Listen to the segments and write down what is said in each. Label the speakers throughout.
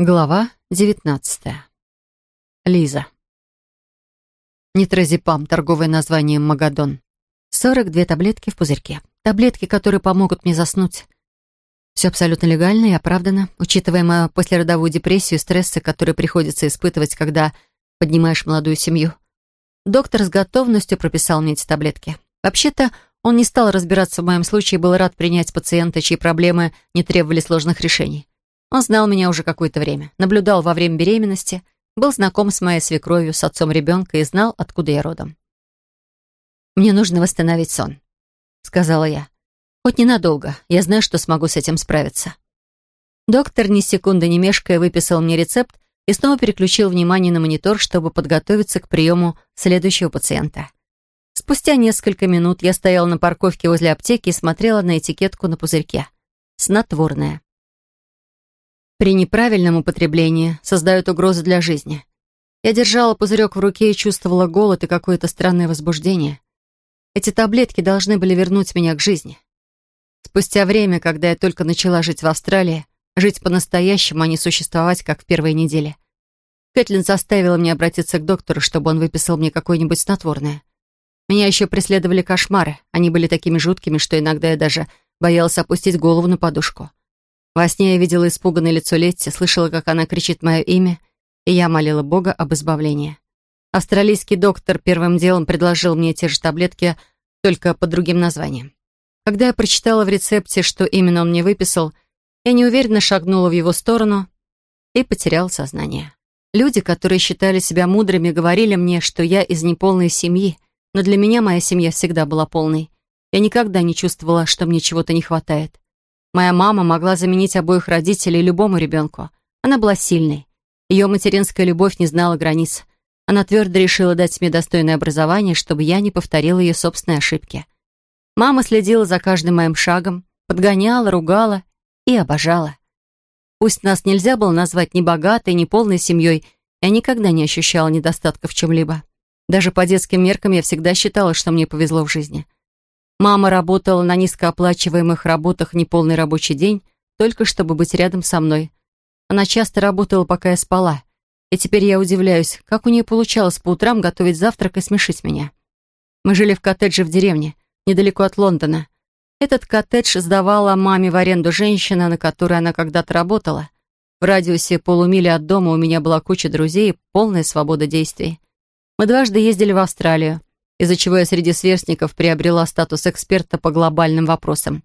Speaker 1: Глава девятнадцатая. Лиза. Нитрозепам, торговое название Магадон. Сорок две таблетки в пузырьке. Таблетки, которые помогут мне заснуть. Все абсолютно легально и оправдано, учитывая мою послеродовую депрессию и стрессы, которые приходится испытывать, когда поднимаешь молодую семью. Доктор с готовностью прописал мне эти таблетки. Вообще-то, он не стал разбираться в моем случае и был рад принять пациента, чьи проблемы не требовали сложных решений. Он знал меня уже какое-то время, наблюдал во время беременности, был знаком с моей свекровью, с отцом ребенка и знал, откуда я родом. «Мне нужно восстановить сон», — сказала я. «Хоть ненадолго. Я знаю, что смогу с этим справиться». Доктор ни секунды не мешкая выписал мне рецепт и снова переключил внимание на монитор, чтобы подготовиться к приему следующего пациента. Спустя несколько минут я стояла на парковке возле аптеки и смотрела на этикетку на пузырьке. Снотворное при неправильном употреблении создают угрозы для жизни. Я держала пузырек в руке и чувствовала голод и какое-то странное возбуждение. Эти таблетки должны были вернуть меня к жизни. Спустя время, когда я только начала жить в Австралии, жить по-настоящему, а не существовать, как в первые недели, Кэтлин заставила меня обратиться к доктору, чтобы он выписал мне какое-нибудь снотворное. Меня еще преследовали кошмары. Они были такими жуткими, что иногда я даже боялась опустить голову на подушку. Во сне я видела испуганное лицо Летти, слышала, как она кричит мое имя, и я молила Бога об избавлении. Австралийский доктор первым делом предложил мне те же таблетки, только под другим названием. Когда я прочитала в рецепте, что именно он мне выписал, я неуверенно шагнула в его сторону и потеряла сознание. Люди, которые считали себя мудрыми, говорили мне, что я из неполной семьи, но для меня моя семья всегда была полной. Я никогда не чувствовала, что мне чего-то не хватает. Моя мама могла заменить обоих родителей любому ребенку. Она была сильной. Ее материнская любовь не знала границ. Она твердо решила дать мне достойное образование, чтобы я не повторила ее собственные ошибки. Мама следила за каждым моим шагом, подгоняла, ругала и обожала. Пусть нас нельзя было назвать ни богатой, ни полной семьей, я никогда не ощущала недостатка в чем-либо. Даже по детским меркам я всегда считала, что мне повезло в жизни. Мама работала на низкооплачиваемых работах неполный рабочий день, только чтобы быть рядом со мной. Она часто работала, пока я спала. И теперь я удивляюсь, как у нее получалось по утрам готовить завтрак и смешить меня. Мы жили в коттедже в деревне, недалеко от Лондона. Этот коттедж сдавала маме в аренду женщина, на которой она когда-то работала. В радиусе полумили от дома у меня была куча друзей и полная свобода действий. Мы дважды ездили в Австралию из-за чего я среди сверстников приобрела статус эксперта по глобальным вопросам.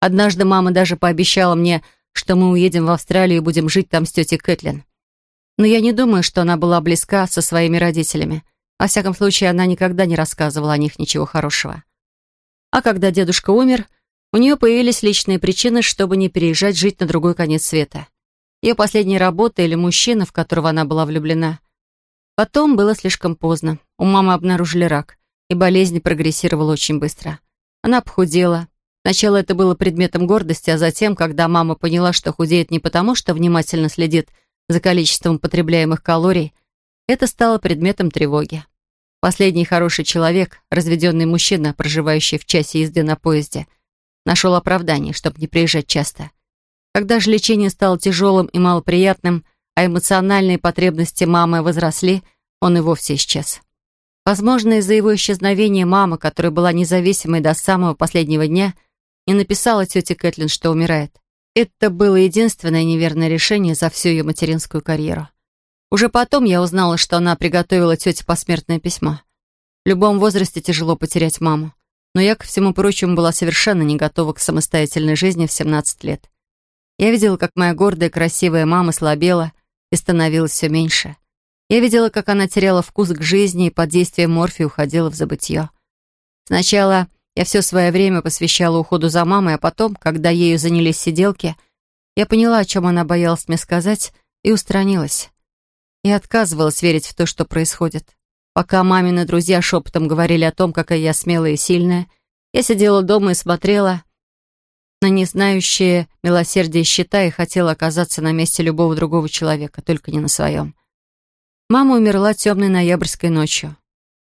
Speaker 1: Однажды мама даже пообещала мне, что мы уедем в Австралию и будем жить там с тетей Кэтлин. Но я не думаю, что она была близка со своими родителями. Во всяком случае, она никогда не рассказывала о них ничего хорошего. А когда дедушка умер, у нее появились личные причины, чтобы не переезжать жить на другой конец света. Ее последняя работа или мужчина, в которого она была влюблена. Потом было слишком поздно. У мамы обнаружили рак и болезнь прогрессировала очень быстро. Она похудела. Сначала это было предметом гордости, а затем, когда мама поняла, что худеет не потому, что внимательно следит за количеством потребляемых калорий, это стало предметом тревоги. Последний хороший человек, разведенный мужчина, проживающий в часе езды на поезде, нашел оправдание, чтобы не приезжать часто. Когда же лечение стало тяжелым и малоприятным, а эмоциональные потребности мамы возросли, он и вовсе исчез. Возможно, из-за его исчезновения мама, которая была независимой до самого последнего дня, не написала тете Кэтлин, что умирает. Это было единственное неверное решение за всю ее материнскую карьеру. Уже потом я узнала, что она приготовила тете посмертное письмо. В любом возрасте тяжело потерять маму. Но я, ко всему прочему, была совершенно не готова к самостоятельной жизни в 17 лет. Я видела, как моя гордая, красивая мама слабела и становилась все меньше. Я видела, как она теряла вкус к жизни и под действием морфия уходила в забытье. Сначала я все свое время посвящала уходу за мамой, а потом, когда ею занялись сиделки, я поняла, о чем она боялась мне сказать, и устранилась. Я отказывалась верить в то, что происходит. Пока мамины друзья шепотом говорили о том, какая я смелая и сильная, я сидела дома и смотрела на незнающие милосердие счета и хотела оказаться на месте любого другого человека, только не на своем. Мама умерла темной ноябрьской ночью.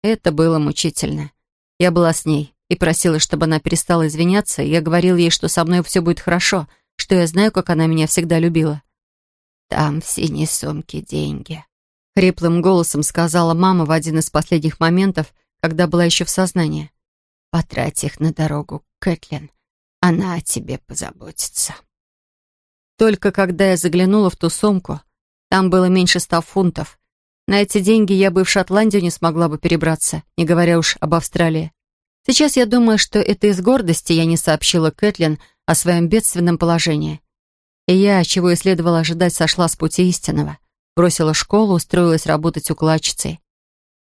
Speaker 1: Это было мучительно. Я была с ней и просила, чтобы она перестала извиняться. Я говорил ей, что со мной все будет хорошо, что я знаю, как она меня всегда любила. Там в синей сумке деньги. Хриплым голосом сказала мама в один из последних моментов, когда была еще в сознании. Потрать их на дорогу, Кэтлин. Она о тебе позаботится. Только когда я заглянула в ту сумку, там было меньше ста фунтов. На эти деньги я бы в Шотландию не смогла бы перебраться, не говоря уж об Австралии. Сейчас я думаю, что это из гордости я не сообщила Кэтлин о своем бедственном положении. И я, чего и следовало ожидать, сошла с пути истинного. Бросила школу, устроилась работать укладчицей.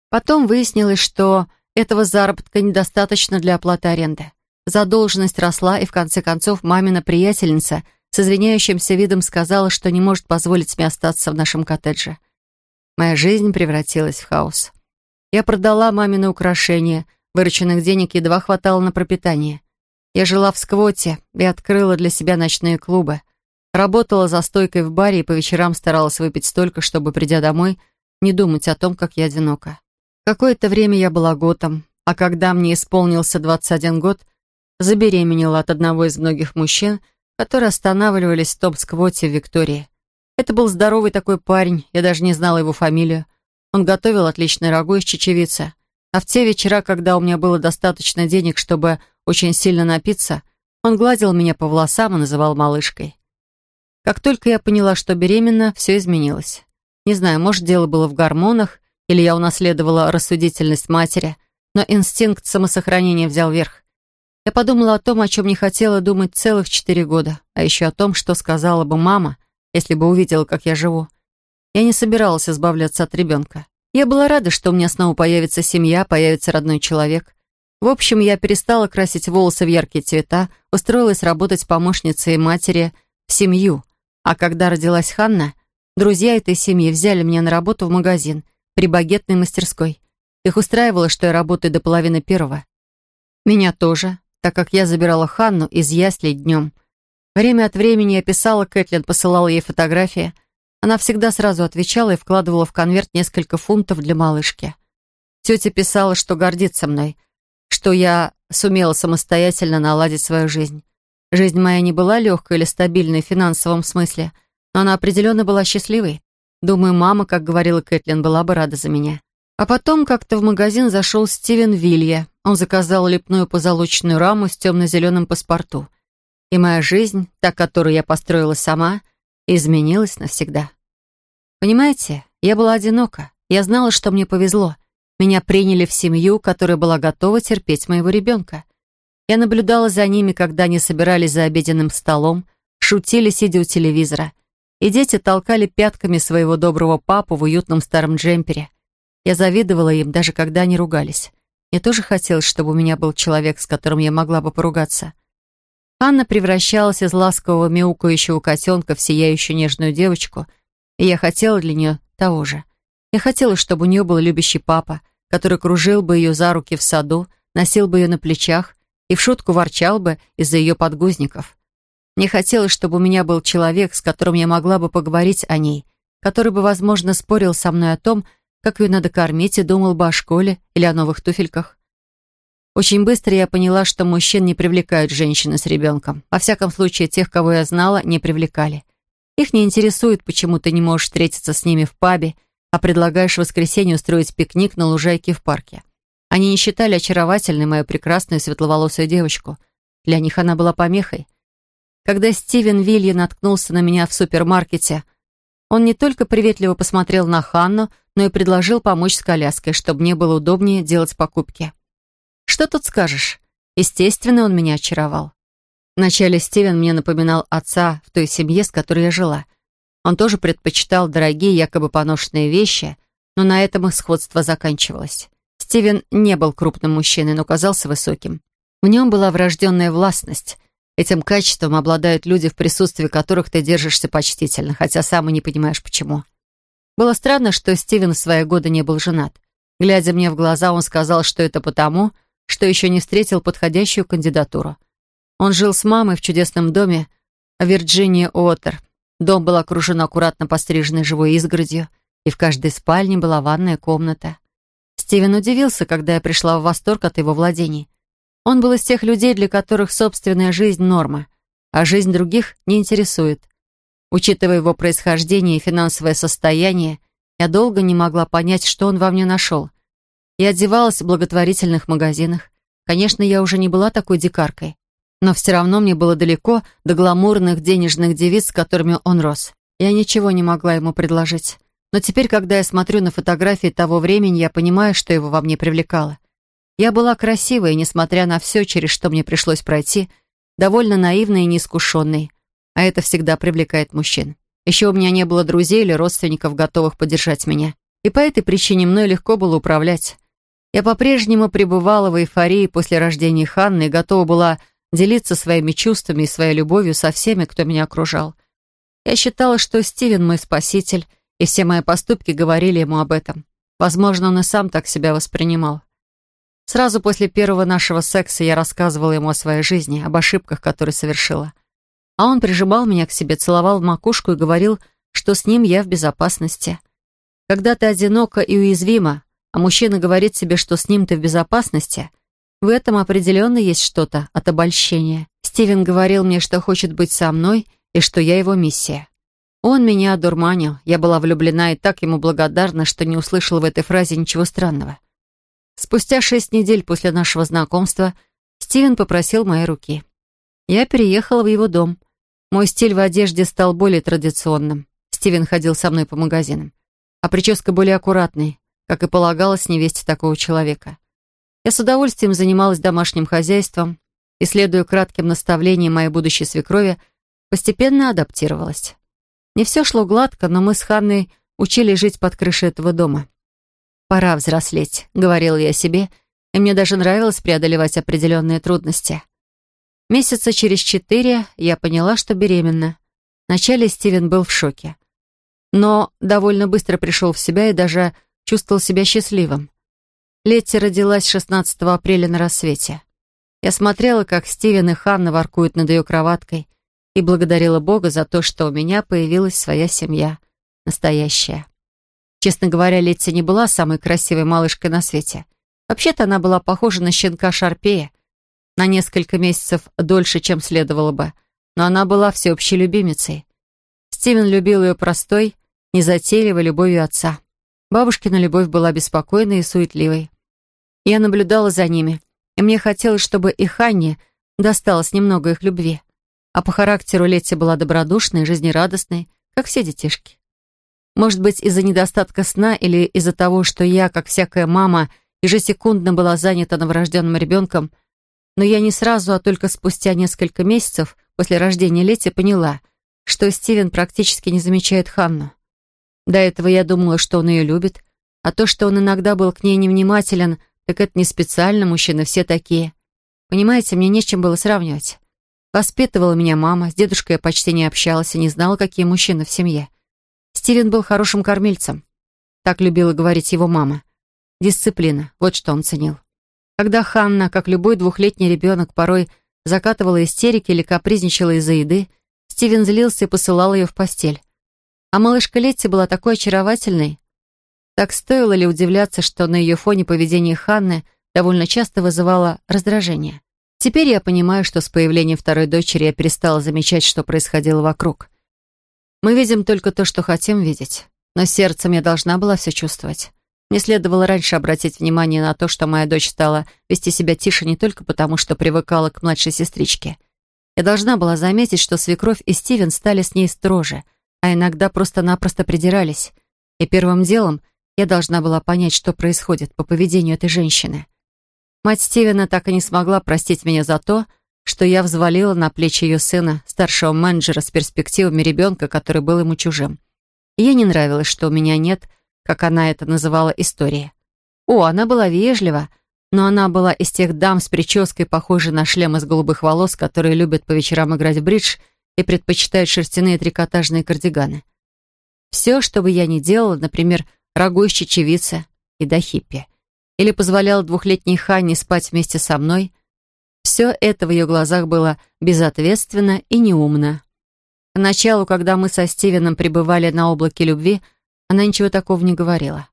Speaker 1: Потом выяснилось, что этого заработка недостаточно для оплаты аренды. Задолженность росла, и в конце концов мамина приятельница с извиняющимся видом сказала, что не может позволить мне остаться в нашем коттедже. Моя жизнь превратилась в хаос. Я продала мамины украшения, вырученных денег едва хватало на пропитание. Я жила в сквоте и открыла для себя ночные клубы. Работала за стойкой в баре и по вечерам старалась выпить столько, чтобы, придя домой, не думать о том, как я одинока. Какое-то время я была готом, а когда мне исполнился 21 год, забеременела от одного из многих мужчин, которые останавливались в топ-сквоте в Виктории. Это был здоровый такой парень, я даже не знала его фамилию. Он готовил отличный рагу из чечевицы. А в те вечера, когда у меня было достаточно денег, чтобы очень сильно напиться, он гладил меня по волосам и называл малышкой. Как только я поняла, что беременна, все изменилось. Не знаю, может, дело было в гормонах, или я унаследовала рассудительность матери, но инстинкт самосохранения взял верх. Я подумала о том, о чем не хотела думать целых четыре года, а еще о том, что сказала бы мама, если бы увидела, как я живу. Я не собиралась избавляться от ребенка. Я была рада, что у меня снова появится семья, появится родной человек. В общем, я перестала красить волосы в яркие цвета, устроилась работать помощницей матери в семью. А когда родилась Ханна, друзья этой семьи взяли меня на работу в магазин, при багетной мастерской. Их устраивало, что я работаю до половины первого. Меня тоже, так как я забирала Ханну из яслей днем. Время от времени я писала Кэтлин, посылала ей фотографии. Она всегда сразу отвечала и вкладывала в конверт несколько фунтов для малышки. Тетя писала, что гордится мной, что я сумела самостоятельно наладить свою жизнь. Жизнь моя не была легкой или стабильной в финансовом смысле, но она определенно была счастливой. Думаю, мама, как говорила Кэтлин, была бы рада за меня. А потом как-то в магазин зашел Стивен Вилья. Он заказал лепную позолоченную раму с темно-зеленым паспорту. И моя жизнь, та, которую я построила сама, изменилась навсегда. Понимаете, я была одинока. Я знала, что мне повезло. Меня приняли в семью, которая была готова терпеть моего ребенка. Я наблюдала за ними, когда они собирались за обеденным столом, шутили, сидя у телевизора — и дети толкали пятками своего доброго папу в уютном старом джемпере. Я завидовала им, даже когда они ругались. Мне тоже хотелось, чтобы у меня был человек, с которым я могла бы поругаться. Анна превращалась из ласкового мяукающего котенка в сияющую нежную девочку, и я хотела для нее того же. Я хотела, чтобы у нее был любящий папа, который кружил бы ее за руки в саду, носил бы ее на плечах и в шутку ворчал бы из-за ее подгузников. Мне хотелось, чтобы у меня был человек, с которым я могла бы поговорить о ней, который бы, возможно, спорил со мной о том, как ее надо кормить, и думал бы о школе или о новых туфельках. Очень быстро я поняла, что мужчин не привлекают женщины с ребенком. Во всяком случае, тех, кого я знала, не привлекали. Их не интересует, почему ты не можешь встретиться с ними в пабе, а предлагаешь в воскресенье устроить пикник на лужайке в парке. Они не считали очаровательной мою прекрасную светловолосую девочку. Для них она была помехой. Когда Стивен Вилья наткнулся на меня в супермаркете, он не только приветливо посмотрел на Ханну, но и предложил помочь с коляской, чтобы мне было удобнее делать покупки. Что тут скажешь? Естественно, он меня очаровал. Вначале Стивен мне напоминал отца в той семье, с которой я жила. Он тоже предпочитал дорогие, якобы поношенные вещи, но на этом их сходство заканчивалось. Стивен не был крупным мужчиной, но казался высоким. В нем была врожденная властность, Этим качеством обладают люди, в присутствии которых ты держишься почтительно, хотя сам и не понимаешь, почему. Было странно, что Стивен в свои годы не был женат. Глядя мне в глаза, он сказал, что это потому, что еще не встретил подходящую кандидатуру. Он жил с мамой в чудесном доме в Вирджинии Уотер. Дом был окружен аккуратно постриженной живой изгородью, и в каждой спальне была ванная комната. Стивен удивился, когда я пришла в восторг от его владений. Он был из тех людей, для которых собственная жизнь — норма, а жизнь других не интересует. Учитывая его происхождение и финансовое состояние, я долго не могла понять, что он во мне нашел. Я одевалась в благотворительных магазинах. Конечно, я уже не была такой дикаркой, но все равно мне было далеко до гламурных денежных девиц, с которыми он рос. Я ничего не могла ему предложить. Но теперь, когда я смотрю на фотографии того времени, я понимаю, что его во мне привлекало. Я была красивой, несмотря на все, через что мне пришлось пройти, довольно наивной и неискушенной. А это всегда привлекает мужчин. Еще у меня не было друзей или родственников, готовых поддержать меня. И по этой причине мной легко было управлять. Я по-прежнему пребывала в эйфории после рождения Ханны и готова была делиться своими чувствами и своей любовью со всеми, кто меня окружал. Я считала, что Стивен мой спаситель, и все мои поступки говорили ему об этом. Возможно, он и сам так себя воспринимал. Сразу после первого нашего секса я рассказывала ему о своей жизни, об ошибках, которые совершила. А он прижимал меня к себе, целовал в макушку и говорил, что с ним я в безопасности. Когда ты одинока и уязвима, а мужчина говорит себе, что с ним ты в безопасности, в этом определенно есть что-то от обольщения. Стивен говорил мне, что хочет быть со мной и что я его миссия. Он меня одурманил, я была влюблена и так ему благодарна, что не услышала в этой фразе ничего странного. Спустя шесть недель после нашего знакомства Стивен попросил моей руки. Я переехала в его дом. Мой стиль в одежде стал более традиционным. Стивен ходил со мной по магазинам. А прическа более аккуратной, как и полагалось невесте такого человека. Я с удовольствием занималась домашним хозяйством и, следуя кратким наставлениям моей будущей свекрови, постепенно адаптировалась. Не все шло гладко, но мы с Ханной учили жить под крышей этого дома. «Пора взрослеть», — говорила я себе, и мне даже нравилось преодолевать определенные трудности. Месяца через четыре я поняла, что беременна. Вначале Стивен был в шоке. Но довольно быстро пришел в себя и даже чувствовал себя счастливым. Летти родилась 16 апреля на рассвете. Я смотрела, как Стивен и Ханна воркуют над ее кроваткой, и благодарила Бога за то, что у меня появилась своя семья, настоящая. Честно говоря, Летти не была самой красивой малышкой на свете. Вообще-то она была похожа на щенка Шарпея, на несколько месяцев дольше, чем следовало бы, но она была всеобщей любимицей. Стивен любил ее простой, незатейливой любовью отца. Бабушкина любовь была беспокойной и суетливой. Я наблюдала за ними, и мне хотелось, чтобы и Ханне досталось немного их любви. А по характеру Летти была добродушной, жизнерадостной, как все детишки. Может быть, из-за недостатка сна или из-за того, что я, как всякая мама, ежесекундно была занята новорожденным ребенком, но я не сразу, а только спустя несколько месяцев после рождения Лети поняла, что Стивен практически не замечает Ханну. До этого я думала, что он ее любит, а то, что он иногда был к ней невнимателен, так это не специально, мужчины все такие. Понимаете, мне не с чем было сравнивать. Воспитывала меня мама, с дедушкой я почти не общалась и не знала, какие мужчины в семье. Стивен был хорошим кормильцем. Так любила говорить его мама. Дисциплина, вот что он ценил. Когда Ханна, как любой двухлетний ребенок, порой закатывала истерики или капризничала из-за еды, Стивен злился и посылал ее в постель. А малышка Летти была такой очаровательной. Так стоило ли удивляться, что на ее фоне поведение Ханны довольно часто вызывало раздражение. Теперь я понимаю, что с появлением второй дочери я перестала замечать, что происходило вокруг. Мы видим только то, что хотим видеть. Но сердцем я должна была все чувствовать. Мне следовало раньше обратить внимание на то, что моя дочь стала вести себя тише не только потому, что привыкала к младшей сестричке. Я должна была заметить, что свекровь и Стивен стали с ней строже, а иногда просто-напросто придирались. И первым делом я должна была понять, что происходит по поведению этой женщины. Мать Стивена так и не смогла простить меня за то, что я взвалила на плечи ее сына, старшего менеджера с перспективами ребенка, который был ему чужим. И ей не нравилось, что у меня нет, как она это называла, истории. О, она была вежлива, но она была из тех дам с прической, похожей на шлем из голубых волос, которые любят по вечерам играть в бридж и предпочитают шерстяные трикотажные кардиганы. Все, что бы я ни делала, например, рагу из чечевицы и до хиппи, или позволяла двухлетней Ханне спать вместе со мной, все это в ее глазах было безответственно и неумно. Поначалу, когда мы со Стивеном пребывали на облаке любви, она ничего такого не говорила.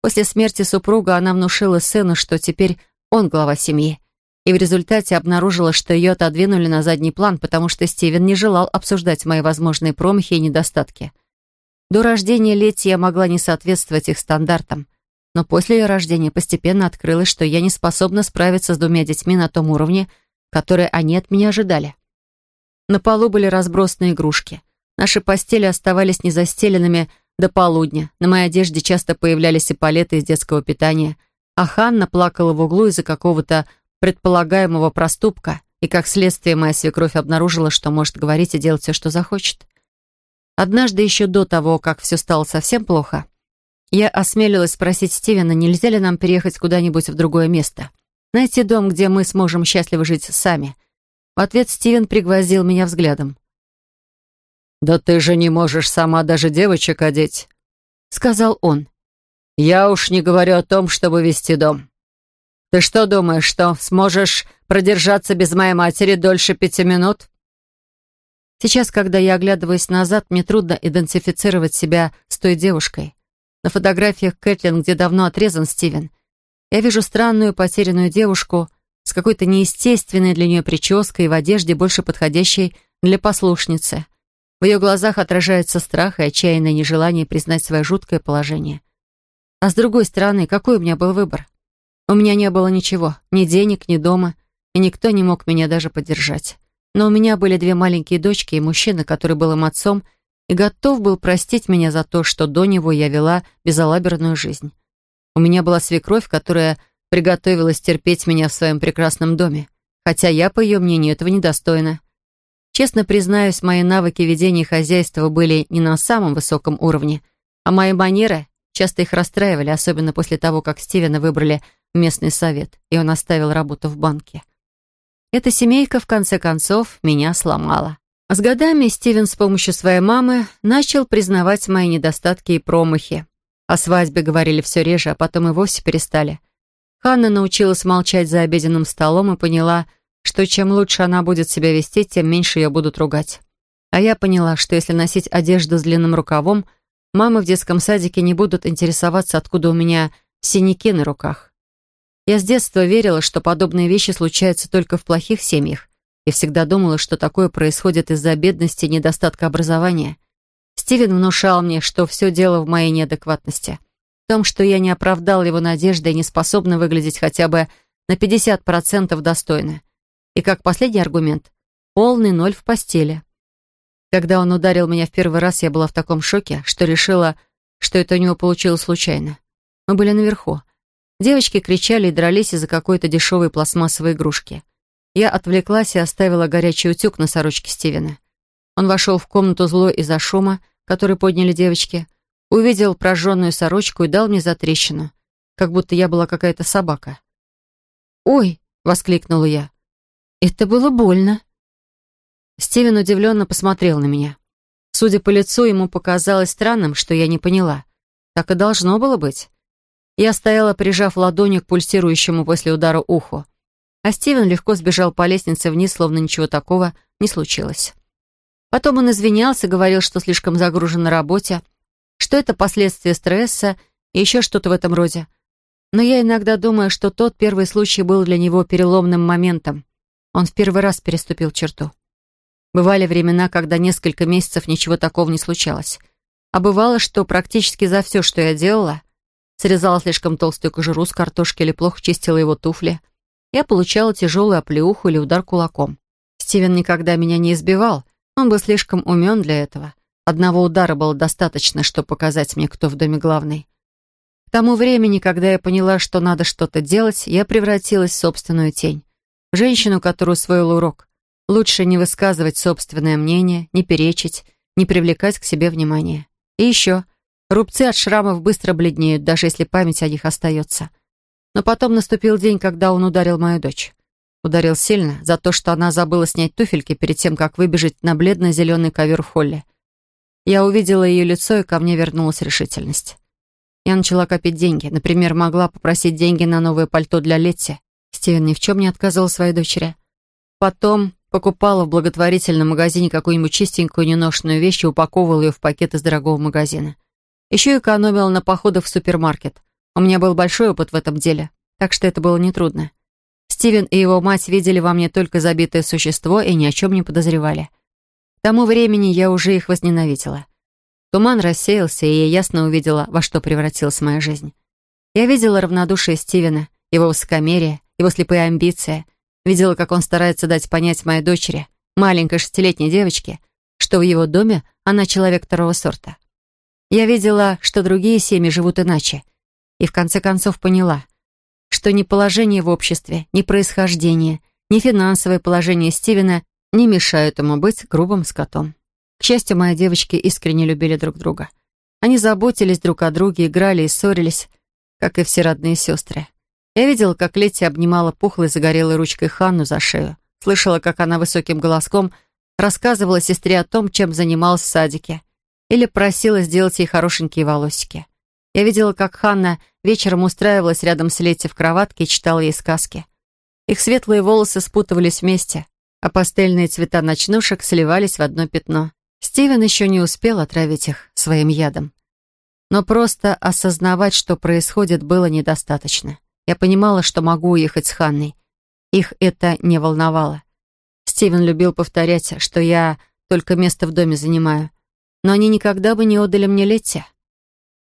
Speaker 1: После смерти супруга она внушила сыну, что теперь он глава семьи, и в результате обнаружила, что ее отодвинули на задний план, потому что Стивен не желал обсуждать мои возможные промахи и недостатки. До рождения Лети я могла не соответствовать их стандартам, но после ее рождения постепенно открылось, что я не способна справиться с двумя детьми на том уровне, который они от меня ожидали. На полу были разбросаны игрушки. Наши постели оставались незастеленными до полудня. На моей одежде часто появлялись эполеты из детского питания, а Ханна плакала в углу из-за какого-то предполагаемого проступка, и как следствие моя свекровь обнаружила, что может говорить и делать все, что захочет. Однажды еще до того, как все стало совсем плохо, я осмелилась спросить Стивена, нельзя ли нам переехать куда-нибудь в другое место. Найти дом, где мы сможем счастливо жить сами. В ответ Стивен пригвоздил меня взглядом.
Speaker 2: «Да ты же не можешь сама даже девочек одеть», — сказал он. «Я уж не говорю о том, чтобы вести дом. Ты что думаешь, что сможешь продержаться без моей матери дольше пяти минут?»
Speaker 1: Сейчас, когда я оглядываюсь назад, мне трудно идентифицировать себя с той девушкой. На фотографиях Кэтлин, где давно отрезан Стивен, я вижу странную потерянную девушку с какой-то неестественной для нее прической и в одежде, больше подходящей для послушницы. В ее глазах отражается страх и отчаянное нежелание признать свое жуткое положение. А с другой стороны, какой у меня был выбор? У меня не было ничего, ни денег, ни дома, и никто не мог меня даже поддержать. Но у меня были две маленькие дочки и мужчина, который был им отцом, и готов был простить меня за то, что до него я вела безалаберную жизнь. У меня была свекровь, которая приготовилась терпеть меня в своем прекрасном доме, хотя я, по ее мнению, этого недостойна. Честно признаюсь, мои навыки ведения хозяйства были не на самом высоком уровне, а мои манеры часто их расстраивали, особенно после того, как Стивена выбрали местный совет, и он оставил работу в банке. Эта семейка, в конце концов, меня сломала. С годами Стивен с помощью своей мамы начал признавать мои недостатки и промахи. О свадьбе говорили все реже, а потом и вовсе перестали. Ханна научилась молчать за обеденным столом и поняла, что чем лучше она будет себя вести, тем меньше ее будут ругать. А я поняла, что если носить одежду с длинным рукавом, мамы в детском садике не будут интересоваться, откуда у меня синяки на руках. Я с детства верила, что подобные вещи случаются только в плохих семьях, и всегда думала, что такое происходит из-за бедности и недостатка образования. Стивен внушал мне, что все дело в моей неадекватности. В том, что я не оправдал его надежды и не способна выглядеть хотя бы на 50% достойно. И как последний аргумент, полный ноль в постели. Когда он ударил меня в первый раз, я была в таком шоке, что решила, что это у него получилось случайно. Мы были наверху. Девочки кричали и дрались из-за какой-то дешевой пластмассовой игрушки. Я отвлеклась и оставила горячий утюг на сорочке Стивена. Он вошел в комнату зло из-за шума, который подняли девочки, увидел прожженную сорочку и дал мне затрещину, как будто я была какая-то собака. «Ой!» — воскликнула я. «Это было больно». Стивен удивленно посмотрел на меня. Судя по лицу, ему показалось странным, что я не поняла. Так и должно было быть. Я стояла, прижав ладонью к пульсирующему после удара уху, а Стивен легко сбежал по лестнице вниз, словно ничего такого не случилось. Потом он извинялся, говорил, что слишком загружен на работе, что это последствия стресса и еще что-то в этом роде. Но я иногда думаю, что тот первый случай был для него переломным моментом. Он в первый раз переступил черту. Бывали времена, когда несколько месяцев ничего такого не случалось. А бывало, что практически за все, что я делала, срезала слишком толстую кожуру с картошки или плохо чистила его туфли, я получала тяжелую оплеуху или удар кулаком. Стивен никогда меня не избивал, он был слишком умен для этого. Одного удара было достаточно, чтобы показать мне, кто в доме главный. К тому времени, когда я поняла, что надо что-то делать, я превратилась в собственную тень. В женщину, которую усвоила урок. Лучше не высказывать собственное мнение, не перечить, не привлекать к себе внимания. И еще, рубцы от шрамов быстро бледнеют, даже если память о них остается. Но потом наступил день, когда он ударил мою дочь. Ударил сильно за то, что она забыла снять туфельки перед тем, как выбежать на бледно-зеленый ковер в холле. Я увидела ее лицо, и ко мне вернулась решительность. Я начала копить деньги. Например, могла попросить деньги на новое пальто для Летти. Стивен ни в чем не отказывал своей дочери. Потом покупала в благотворительном магазине какую-нибудь чистенькую неношенную вещь и упаковывала ее в пакет из дорогого магазина. Еще экономила на походах в супермаркет. У меня был большой опыт в этом деле, так что это было нетрудно. Стивен и его мать видели во мне только забитое существо и ни о чем не подозревали. К тому времени я уже их возненавидела. Туман рассеялся, и я ясно увидела, во что превратилась моя жизнь. Я видела равнодушие Стивена, его высокомерие, его слепые амбиции. Видела, как он старается дать понять моей дочери, маленькой шестилетней девочке, что в его доме она человек второго сорта. Я видела, что другие семьи живут иначе, и в конце концов поняла, что ни положение в обществе, ни происхождение, ни финансовое положение Стивена не мешают ему быть грубым скотом. К счастью, мои девочки искренне любили друг друга. Они заботились друг о друге, играли и ссорились, как и все родные сестры. Я видела, как Летти обнимала пухлой загорелой ручкой Ханну за шею, слышала, как она высоким голоском рассказывала сестре о том, чем занималась в садике, или просила сделать ей хорошенькие волосики. Я видела, как Ханна вечером устраивалась рядом с Летти в кроватке и читала ей сказки. Их светлые волосы спутывались вместе, а пастельные цвета ночнушек сливались в одно пятно. Стивен еще не успел отравить их своим ядом. Но просто осознавать, что происходит, было недостаточно. Я понимала, что могу уехать с Ханной. Их это не волновало. Стивен любил повторять, что я только место в доме занимаю. Но они никогда бы не отдали мне Летти.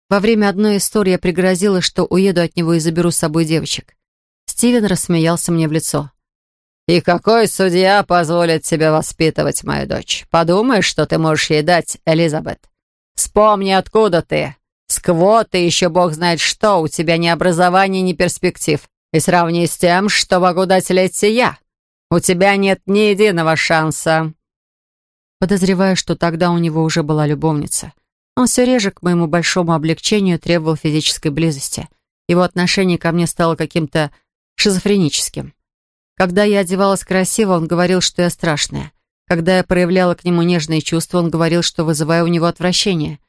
Speaker 1: Во время одной истории я пригрозила, что уеду от него и заберу с собой девочек. Стивен рассмеялся мне в лицо. «И какой судья позволит тебе воспитывать мою дочь? Подумаешь, что ты можешь ей дать, Элизабет. Вспомни, откуда ты. С квоты еще бог знает что, у тебя ни образования, ни перспектив. И сравни с тем, что могу дать Летти я. У тебя нет ни единого шанса». Подозреваю, что тогда у него уже была любовница. Он все реже к моему большому облегчению требовал физической близости. Его отношение ко мне стало каким-то шизофреническим. Когда я одевалась красиво, он говорил, что я страшная. Когда я проявляла к нему нежные чувства, он говорил, что вызываю у него отвращение.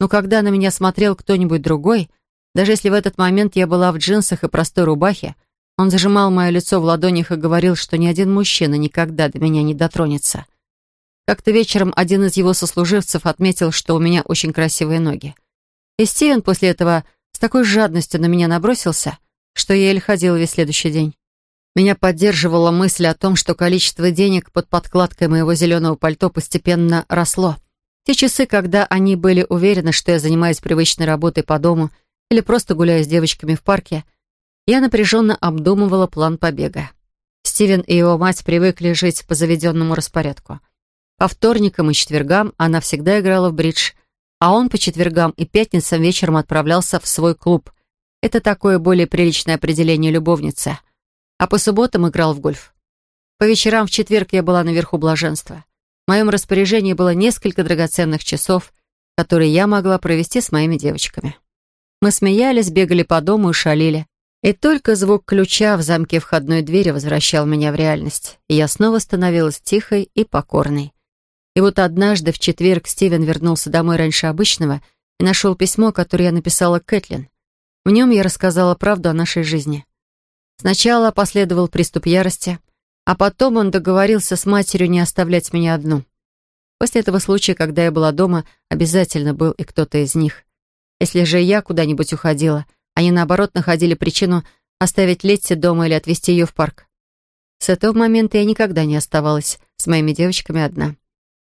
Speaker 1: Но когда на меня смотрел кто-нибудь другой, даже если в этот момент я была в джинсах и простой рубахе, он зажимал мое лицо в ладонях и говорил, что ни один мужчина никогда до меня не дотронется. Как-то вечером один из его сослуживцев отметил, что у меня очень красивые ноги. И Стивен после этого с такой жадностью на меня набросился, что я еле ходила весь следующий день. Меня поддерживала мысль о том, что количество денег под подкладкой моего зеленого пальто постепенно росло. Те часы, когда они были уверены, что я занимаюсь привычной работой по дому или просто гуляю с девочками в парке, я напряженно обдумывала план побега. Стивен и его мать привыкли жить по заведенному распорядку. По вторникам и четвергам она всегда играла в бридж, а он по четвергам и пятницам вечером отправлялся в свой клуб. Это такое более приличное определение любовницы — а по субботам играл в гольф. По вечерам в четверг я была наверху блаженства. В моем распоряжении было несколько драгоценных часов, которые я могла провести с моими девочками. Мы смеялись, бегали по дому и шалили. И только звук ключа в замке входной двери возвращал меня в реальность, и я снова становилась тихой и покорной. И вот однажды в четверг Стивен вернулся домой раньше обычного и нашел письмо, которое я написала Кэтлин. В нем я рассказала правду о нашей жизни. Сначала последовал приступ ярости, а потом он договорился с матерью не оставлять меня одну. После этого случая, когда я была дома, обязательно был и кто-то из них. Если же я куда-нибудь уходила, они, наоборот, находили причину оставить Летти дома или отвезти ее в парк. С этого момента я никогда не оставалась с моими девочками одна.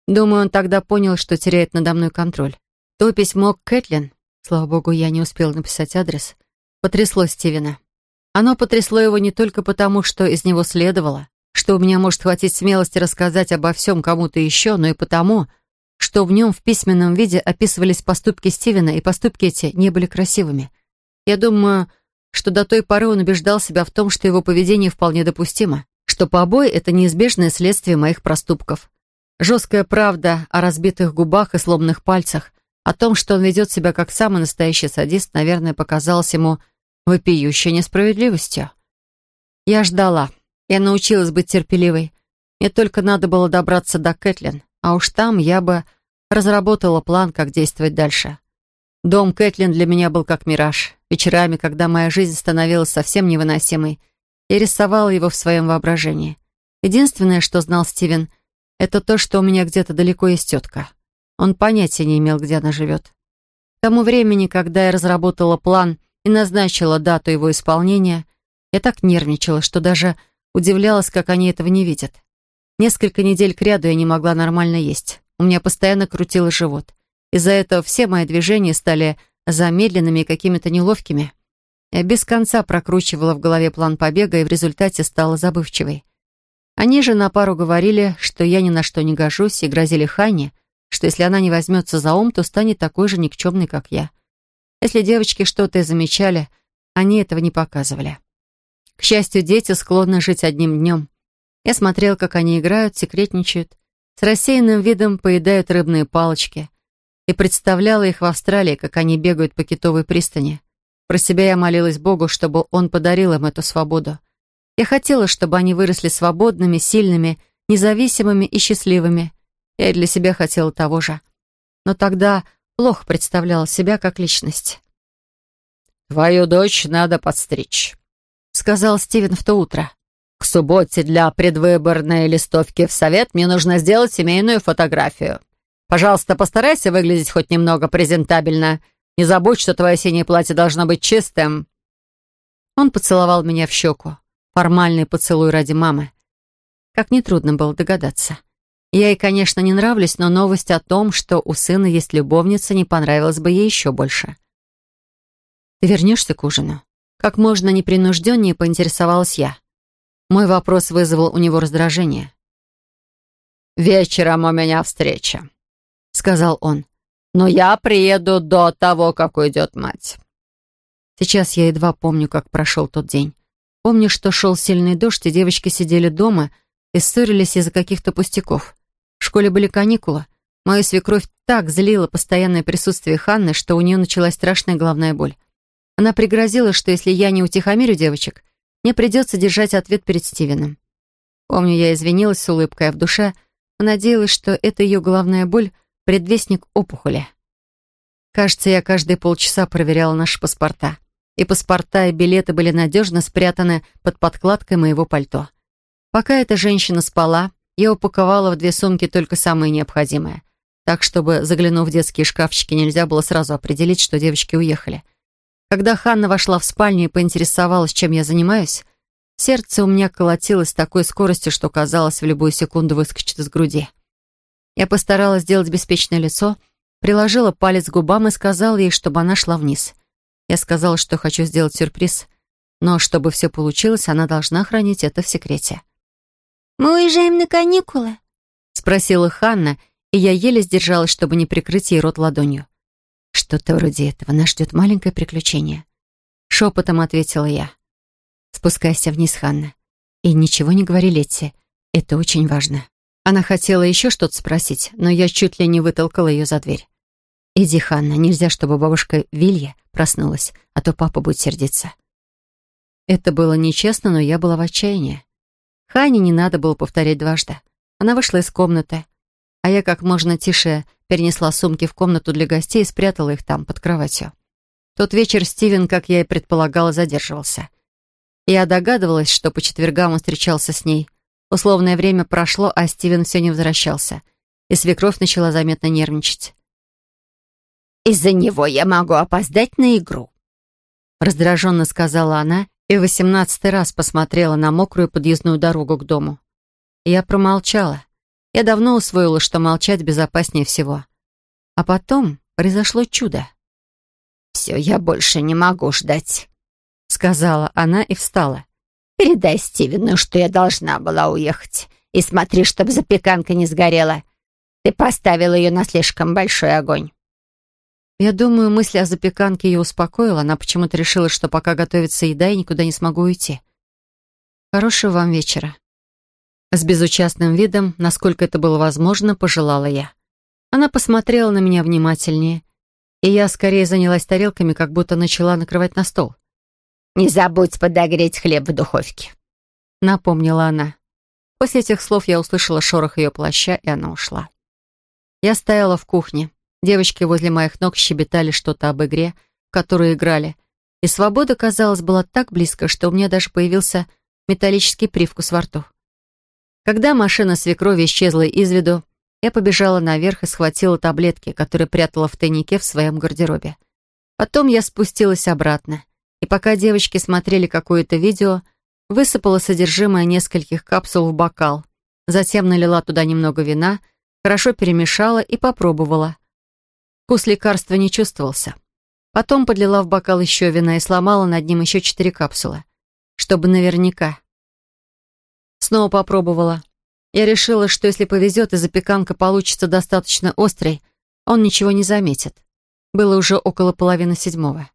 Speaker 1: Думаю, он тогда понял, что теряет надо мной контроль. То письмо к Кэтлин, слава богу, я не успела написать адрес, потрясло Стивена. Оно потрясло его не только потому, что из него следовало, что у меня может хватить смелости рассказать обо всем кому-то еще, но и потому, что в нем в письменном виде описывались поступки Стивена, и поступки эти не были красивыми. Я думаю, что до той поры он убеждал себя в том, что его поведение вполне допустимо, что побои — это неизбежное следствие моих проступков. Жесткая правда о разбитых губах и сломанных пальцах, о том, что он ведет себя как самый настоящий садист, наверное, показалось ему вопиющей несправедливостью. Я ждала. Я научилась быть терпеливой. Мне только надо было добраться до Кэтлин, а уж там я бы разработала план, как действовать дальше. Дом Кэтлин для меня был как мираж. Вечерами, когда моя жизнь становилась совсем невыносимой, я рисовала его в своем воображении. Единственное, что знал Стивен, это то, что у меня где-то далеко есть тетка. Он понятия не имел, где она живет. К тому времени, когда я разработала план, и назначила дату его исполнения, я так нервничала, что даже Удивлялась, как они этого не видят. Несколько недель кряду я не могла нормально есть. У меня постоянно крутило живот. Из-за этого все мои движения стали замедленными и какими-то неловкими. Я без конца прокручивала в голове план побега и в результате стала забывчивой. Они же на пару говорили, что я ни на что не гожусь, и грозили Ханне, что если она не возьмется за ум, то станет такой же никчемной, как я. Если девочки что-то и замечали, они этого не показывали. К счастью, дети склонны жить одним днем. Я смотрел, как они играют, секретничают, с рассеянным видом поедают рыбные палочки и представляла их в Австралии, как они бегают по китовой пристани. Про себя я молилась Богу, чтобы Он подарил им эту свободу. Я хотела, чтобы они выросли свободными, сильными, независимыми и счастливыми. Я и для себя хотела того же. Но тогда плохо представляла себя как личность.
Speaker 2: «Твою дочь надо подстричь», — сказал Стивен в то утро. «К субботе для предвыборной листовки в совет мне нужно сделать семейную фотографию. Пожалуйста, постарайся выглядеть хоть немного презентабельно. Не забудь, что твое синее платье должно быть чистым».
Speaker 1: Он поцеловал меня в щеку. Формальный поцелуй ради мамы. Как нетрудно было догадаться. Я ей, конечно, не нравлюсь, но новость о том, что у сына есть любовница, не понравилась бы ей еще больше. «Ты вернешься к ужину?» Как можно непринужденнее поинтересовалась я. Мой вопрос вызвал у него раздражение.
Speaker 2: «Вечером у меня встреча», — сказал он. «Но я приеду до того, как уйдет мать».
Speaker 1: Сейчас я едва помню, как прошел тот день. Помню, что шел сильный дождь, и девочки сидели дома и ссорились из-за каких-то пустяков. В школе были каникулы. Мою свекровь так злила постоянное присутствие Ханны, что у нее началась страшная головная боль. Она пригрозила, что если я не утихомирю девочек, мне придется держать ответ перед Стивеном. Помню, я извинилась с улыбкой, а в душе понадеялась, что это ее головная боль — предвестник опухоли. Кажется, я каждые полчаса проверяла наши паспорта. И паспорта, и билеты были надежно спрятаны под подкладкой моего пальто. Пока эта женщина спала, я упаковала в две сумки только самое необходимое. Так, чтобы, заглянув в детские шкафчики, нельзя было сразу определить, что девочки уехали. Когда Ханна вошла в спальню и поинтересовалась, чем я занимаюсь, сердце у меня колотилось с такой скоростью, что, казалось, в любую секунду выскочит из груди. Я постаралась сделать беспечное лицо, приложила палец к губам и сказала ей, чтобы она шла вниз. Я сказала, что хочу сделать сюрприз, но чтобы все получилось, она должна хранить это в секрете.
Speaker 3: «Мы уезжаем на каникулы?»
Speaker 1: — спросила Ханна, и я еле сдержалась, чтобы не прикрыть ей рот ладонью. «Что-то вроде этого. Нас ждет маленькое приключение». Шепотом ответила я. «Спускайся вниз, Ханна. И ничего не говори Летти. Это очень важно». Она хотела еще что-то спросить, но я чуть ли не вытолкала ее за дверь. «Иди, Ханна, нельзя, чтобы бабушка Вилья проснулась, а то папа будет сердиться». Это было нечестно, но я была в отчаянии. Хане не надо было повторять дважды. Она вышла из комнаты, а я как можно тише перенесла сумки в комнату для гостей и спрятала их там, под кроватью. Тот вечер Стивен, как я и предполагала, задерживался. Я догадывалась, что по четвергам он встречался с ней. Условное время прошло, а Стивен все не возвращался. И свекровь начала заметно нервничать.
Speaker 3: «Из-за него я могу опоздать на игру», —
Speaker 1: раздраженно сказала она и восемнадцатый раз посмотрела на мокрую подъездную дорогу к дому. Я промолчала. Я давно усвоила, что молчать безопаснее всего. А потом произошло чудо.
Speaker 3: «Все, я больше не могу ждать», — сказала она и встала. «Передай Стивену, что я должна была уехать. И смотри, чтобы запеканка не сгорела. Ты поставила ее на слишком большой огонь».
Speaker 1: Я думаю, мысль о запеканке ее успокоила. Она почему-то решила, что пока готовится еда, я никуда не смогу уйти. Хорошего вам вечера. С безучастным видом, насколько это было возможно, пожелала я. Она посмотрела на меня внимательнее, и я скорее занялась тарелками, как будто начала накрывать на стол.
Speaker 3: «Не забудь подогреть хлеб в духовке», —
Speaker 1: напомнила она. После этих слов я услышала шорох ее плаща, и она ушла. Я стояла в кухне. Девочки возле моих ног щебетали что-то об игре, в которую играли. И свобода, казалось, была так близко, что у меня даже появился металлический привкус во рту. Когда машина свекрови исчезла из виду, я побежала наверх и схватила таблетки, которые прятала в тайнике в своем гардеробе. Потом я спустилась обратно, и пока девочки смотрели какое-то видео, Высыпала содержимое нескольких капсул в бокал. Затем налила туда немного вина, хорошо перемешала и попробовала. Вкус лекарства не чувствовался. Потом подлила в бокал еще вина и сломала над ним еще четыре капсулы. Чтобы наверняка. Снова попробовала. Я решила, что если повезет и запеканка получится достаточно острой, он ничего не заметит. Было уже около половины седьмого.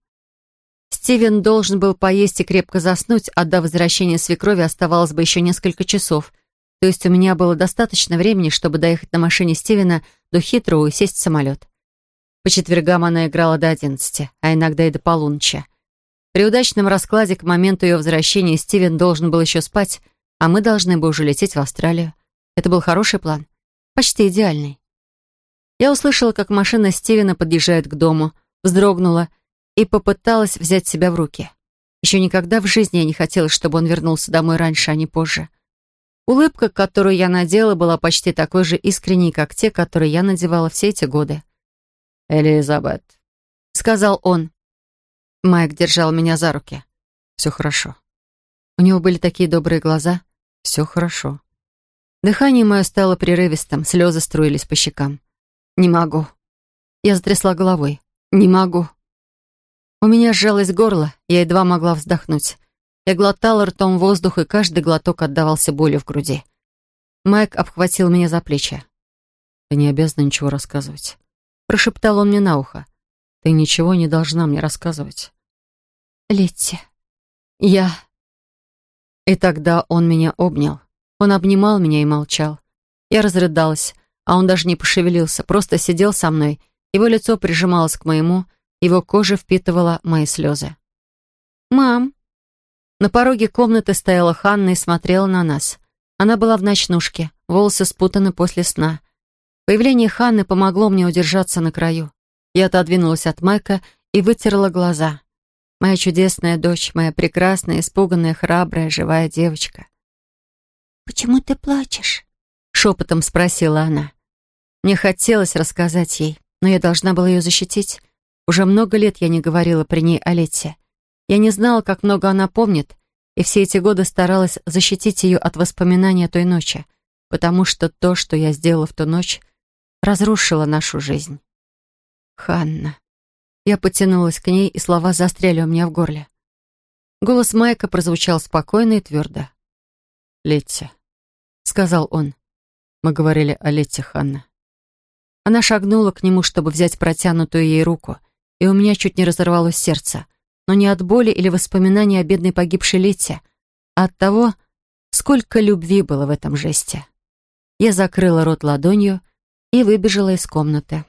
Speaker 1: Стивен должен был поесть и крепко заснуть, а до возвращения свекрови оставалось бы еще несколько часов. То есть у меня было достаточно времени, чтобы доехать на машине Стивена до Хитроу и сесть в самолет. По четвергам она играла до одиннадцати, а иногда и до полуночи. При удачном раскладе к моменту ее возвращения Стивен должен был еще спать, а мы должны бы уже лететь в Австралию. Это был хороший план. Почти идеальный. Я услышала, как машина Стивена подъезжает к дому, вздрогнула и попыталась взять себя в руки. Еще никогда в жизни я не хотела, чтобы он вернулся домой раньше, а не позже. Улыбка, которую я надела, была почти такой же искренней, как те, которые я надевала все эти годы.
Speaker 2: «Элизабет», —
Speaker 1: сказал он. Майк держал меня за руки.
Speaker 2: «Все хорошо».
Speaker 1: У него были такие добрые глаза.
Speaker 2: «Все хорошо».
Speaker 1: Дыхание мое стало прерывистым, слезы струились по щекам. «Не могу». Я затрясла головой. «Не могу». У меня сжалось горло, я едва могла вздохнуть. Я глотала ртом воздух, и каждый глоток отдавался болью в груди. Майк обхватил меня за плечи.
Speaker 2: «Ты не обязана ничего рассказывать», —
Speaker 1: прошептал он мне на ухо.
Speaker 2: «Ты ничего не должна мне рассказывать».
Speaker 1: «Летти, я...» И тогда он меня обнял. Он обнимал меня и молчал. Я разрыдалась, а он даже не пошевелился, просто сидел со мной. Его лицо прижималось к моему, его кожа впитывала мои слезы. «Мам!» На пороге комнаты стояла Ханна и смотрела на нас. Она была в ночнушке, волосы спутаны после сна. Появление Ханны помогло мне удержаться на краю. Я отодвинулась от Майка и вытерла глаза. Моя чудесная дочь, моя прекрасная, испуганная, храбрая, живая девочка.
Speaker 3: «Почему ты плачешь?»
Speaker 1: — шепотом спросила она. Мне хотелось рассказать ей, но я должна была ее защитить. Уже много лет я не говорила при ней о Лете. Я не знала, как много она помнит, и все эти годы старалась защитить ее от воспоминаний о той ночи, потому что то, что я сделала в ту ночь, разрушило нашу жизнь. Ханна. Я потянулась к ней, и слова застряли у меня в горле. Голос Майка прозвучал спокойно и твердо.
Speaker 2: Летти», — сказал он. Мы говорили о Летте, Ханна.
Speaker 1: Она шагнула к нему, чтобы взять протянутую ей руку, и у меня чуть не разорвалось сердце. Но не от боли или воспоминаний о бедной погибшей Летте, а от того, сколько любви было в этом жесте. Я закрыла рот ладонью и выбежала из комнаты.